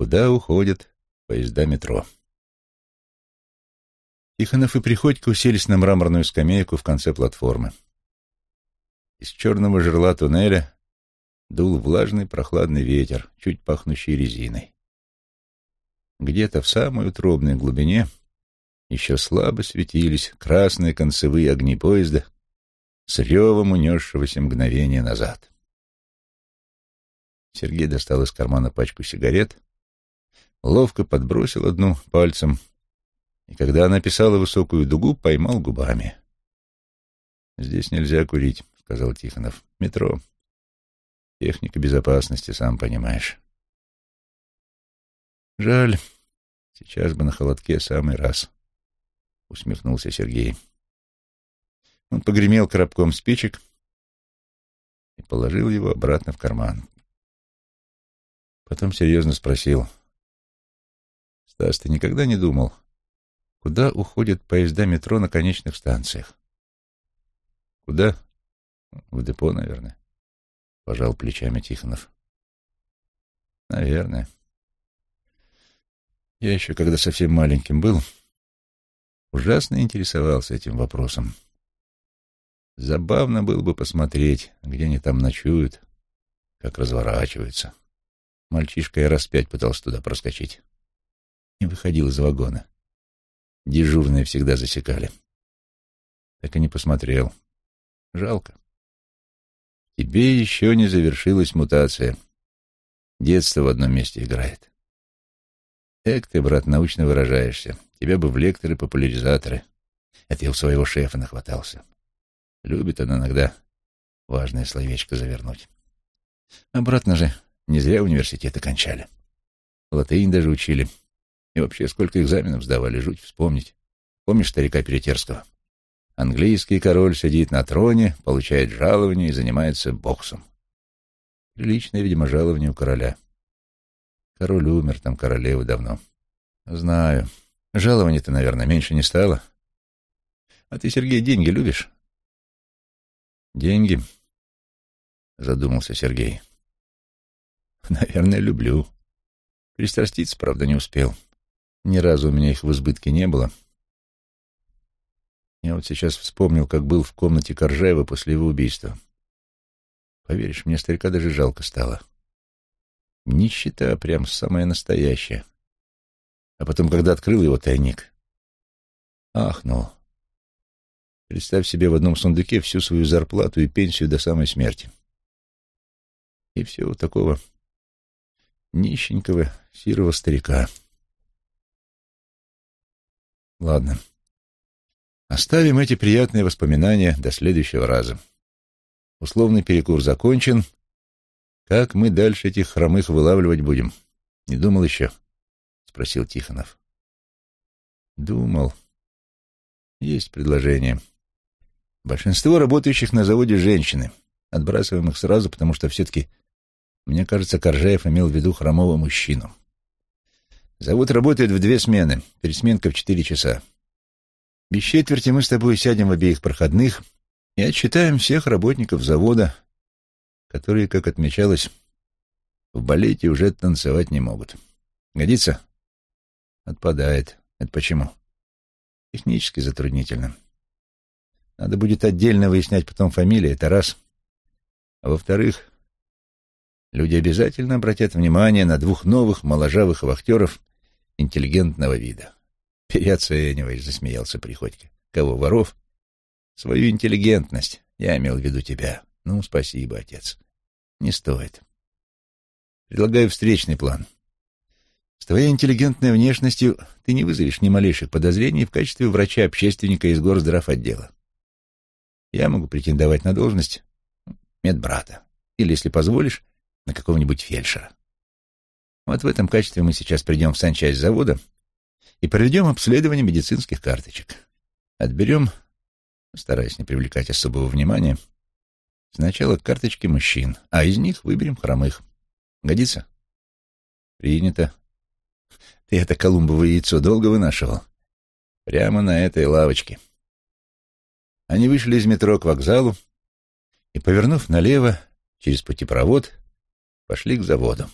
куда уходят поезда метро. Тихонов и Приходько уселись на мраморную скамейку в конце платформы. Из черного жерла туннеля дул влажный прохладный ветер, чуть пахнущий резиной. Где-то в самой утробной глубине еще слабо светились красные концевые огни поезда с ревом унесшегося мгновения назад. Сергей достал из кармана пачку сигарет, ловко подбросил одну пальцем, и когда она писала высокую дугу, поймал губами. «Здесь нельзя курить», — сказал Тихонов. «Метро. Техника безопасности, сам понимаешь». «Жаль. Сейчас бы на холодке самый раз», — усмехнулся Сергей. Он погремел коробком спичек и положил его обратно в карман. Потом серьезно спросил. «Стас, ты никогда не думал, куда уходят поезда метро на конечных станциях?» «Куда?» «В депо, наверное», — пожал плечами Тихонов. «Наверное. Я еще, когда совсем маленьким был, ужасно интересовался этим вопросом. Забавно было бы посмотреть, где они там ночуют, как разворачиваются. Мальчишка я раз пять пытался туда проскочить. Не выходил из вагона. Дежурные всегда засекали. Так и не посмотрел. Жалко. Тебе еще не завершилась мутация. Детство в одном месте играет. Эк ты, брат, научно выражаешься. Тебя бы в лекторы-популяризаторы. Это я у своего шефа нахватался. Любит она иногда важное словечко завернуть. Обратно же не зря университет окончали. Латынь даже учили. И вообще, сколько экзаменов сдавали, жуть вспомнить. Помнишь старика Перетерского? Английский король сидит на троне, получает жалование и занимается боксом. Приличное, видимо, жалование у короля. Король умер, там королевы давно. Знаю. Жалование-то, наверное, меньше не стало. А ты, Сергей, деньги любишь? Деньги? Задумался Сергей. Наверное, люблю. Пристраститься, правда, не успел. Ни разу у меня их в избытке не было. Я вот сейчас вспомнил, как был в комнате Коржаева после его убийства. Поверишь, мне старика даже жалко стало. Нищета прям самая настоящая. А потом, когда открыл его тайник, ахнул. Представь себе в одном сундуке всю свою зарплату и пенсию до самой смерти. И все у такого нищенького, сирого старика. Ладно. Оставим эти приятные воспоминания до следующего раза. Условный перекур закончен. Как мы дальше этих хромых вылавливать будем? Не думал еще? — спросил Тихонов. Думал. Есть предложение. Большинство работающих на заводе женщины. Отбрасываем их сразу, потому что все-таки, мне кажется, Коржаев имел в виду хромого мужчину. Завод работает в две смены, пересменка в четыре часа. Без четверти мы с тобой сядем в обеих проходных и отчитаем всех работников завода, которые, как отмечалось, в балете уже танцевать не могут. Годится? Отпадает. Это почему? Технически затруднительно. Надо будет отдельно выяснять потом фамилии, это раз. А во-вторых, люди обязательно обратят внимание на двух новых моложавых вахтеров интеллигентного вида. Переоцениваешь, засмеялся Приходько. Кого, воров? Свою интеллигентность. Я имел в виду тебя. Ну, спасибо, отец. Не стоит. Предлагаю встречный план. С твоей интеллигентной внешностью ты не вызовешь ни малейших подозрений в качестве врача-общественника из горздравотдела я могу претендовать на должность медбрата. Или, если позволишь, на какого-нибудь фельдшера. Вот в этом качестве мы сейчас придем в санчасть завода и проведем обследование медицинских карточек. Отберем, стараясь не привлекать особого внимания, сначала карточки мужчин, а из них выберем хромых. Годится? Принято. Ты это колумбовое яйцо долго вынашивал? Прямо на этой лавочке. — они вышли из метро к вокзалу и, повернув налево через путепровод, пошли к заводу.